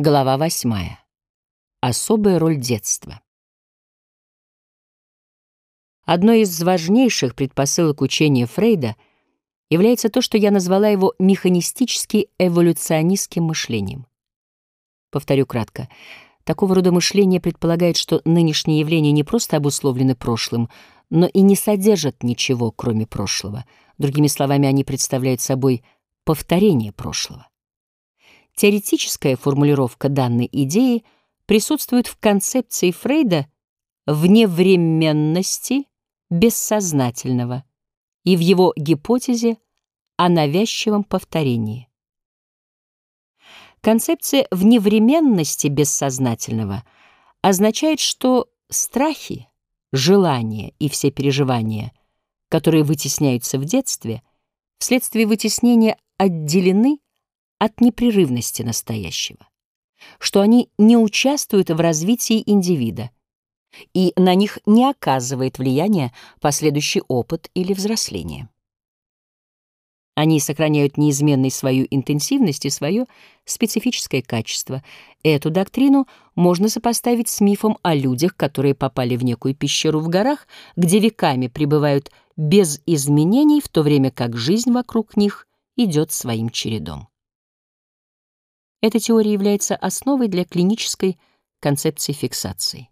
Глава восьмая. Особая роль детства. Одной из важнейших предпосылок учения Фрейда является то, что я назвала его механистически-эволюционистским мышлением. Повторю кратко. Такого рода мышление предполагает, что нынешние явления не просто обусловлены прошлым, но и не содержат ничего, кроме прошлого. Другими словами, они представляют собой повторение прошлого. Теоретическая формулировка данной идеи присутствует в концепции Фрейда вневременности бессознательного и в его гипотезе о навязчивом повторении. Концепция вневременности бессознательного означает, что страхи, желания и все переживания, которые вытесняются в детстве, вследствие вытеснения отделены от непрерывности настоящего, что они не участвуют в развитии индивида, и на них не оказывает влияния последующий опыт или взросление. Они сохраняют неизменной свою интенсивность и свое специфическое качество. Эту доктрину можно сопоставить с мифом о людях, которые попали в некую пещеру в горах, где веками пребывают без изменений, в то время как жизнь вокруг них идет своим чередом. Эта теория является основой для клинической концепции фиксации.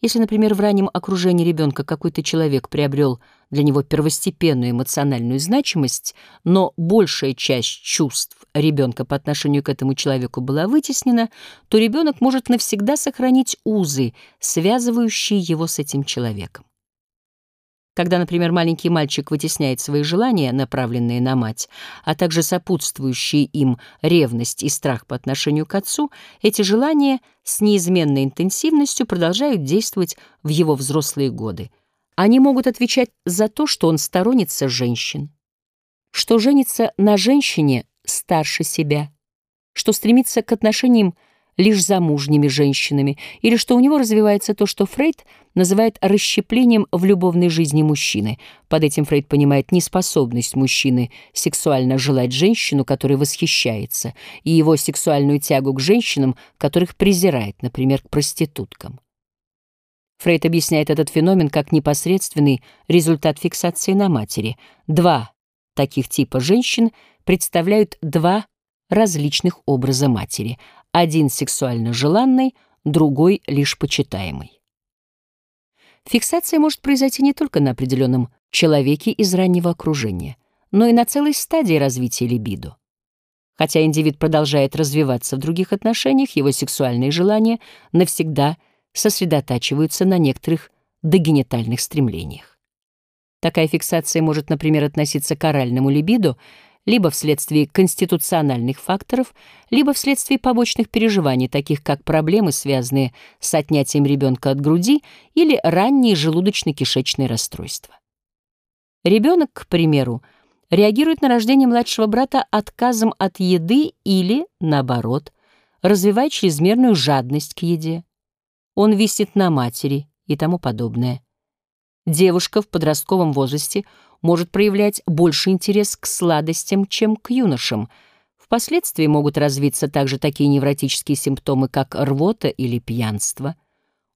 Если, например, в раннем окружении ребенка какой-то человек приобрел для него первостепенную эмоциональную значимость, но большая часть чувств ребенка по отношению к этому человеку была вытеснена, то ребенок может навсегда сохранить узы, связывающие его с этим человеком. Когда, например, маленький мальчик вытесняет свои желания, направленные на мать, а также сопутствующие им ревность и страх по отношению к отцу, эти желания с неизменной интенсивностью продолжают действовать в его взрослые годы. Они могут отвечать за то, что он сторонится женщин, что женится на женщине старше себя, что стремится к отношениям лишь замужними женщинами, или что у него развивается то, что Фрейд называет расщеплением в любовной жизни мужчины. Под этим Фрейд понимает неспособность мужчины сексуально желать женщину, которой восхищается, и его сексуальную тягу к женщинам, которых презирает, например, к проституткам. Фрейд объясняет этот феномен как непосредственный результат фиксации на матери. Два таких типа женщин представляют два различных образа матери один сексуально желанный, другой лишь почитаемый. Фиксация может произойти не только на определенном человеке из раннего окружения, но и на целой стадии развития либидо. Хотя индивид продолжает развиваться в других отношениях, его сексуальные желания навсегда сосредотачиваются на некоторых догенитальных стремлениях. Такая фиксация может, например, относиться к оральному либидо либо вследствие конституциональных факторов, либо вследствие побочных переживаний, таких как проблемы, связанные с отнятием ребенка от груди или ранние желудочно-кишечные расстройства. Ребенок, к примеру, реагирует на рождение младшего брата отказом от еды или, наоборот, развивает чрезмерную жадность к еде. Он висит на матери и тому подобное. Девушка в подростковом возрасте может проявлять больше интерес к сладостям, чем к юношам. Впоследствии могут развиться также такие невротические симптомы, как рвота или пьянство.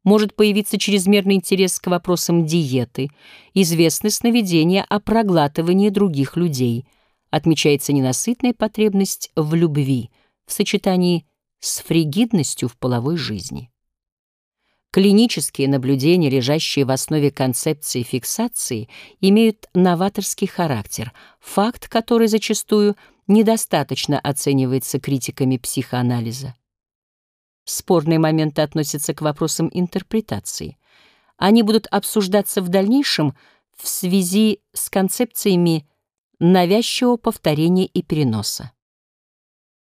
Может появиться чрезмерный интерес к вопросам диеты, известны сновидения о проглатывании других людей. Отмечается ненасытная потребность в любви в сочетании с фригидностью в половой жизни. Клинические наблюдения, лежащие в основе концепции фиксации, имеют новаторский характер, факт, который зачастую недостаточно оценивается критиками психоанализа. Спорные моменты относятся к вопросам интерпретации. Они будут обсуждаться в дальнейшем в связи с концепциями навязчивого повторения и переноса.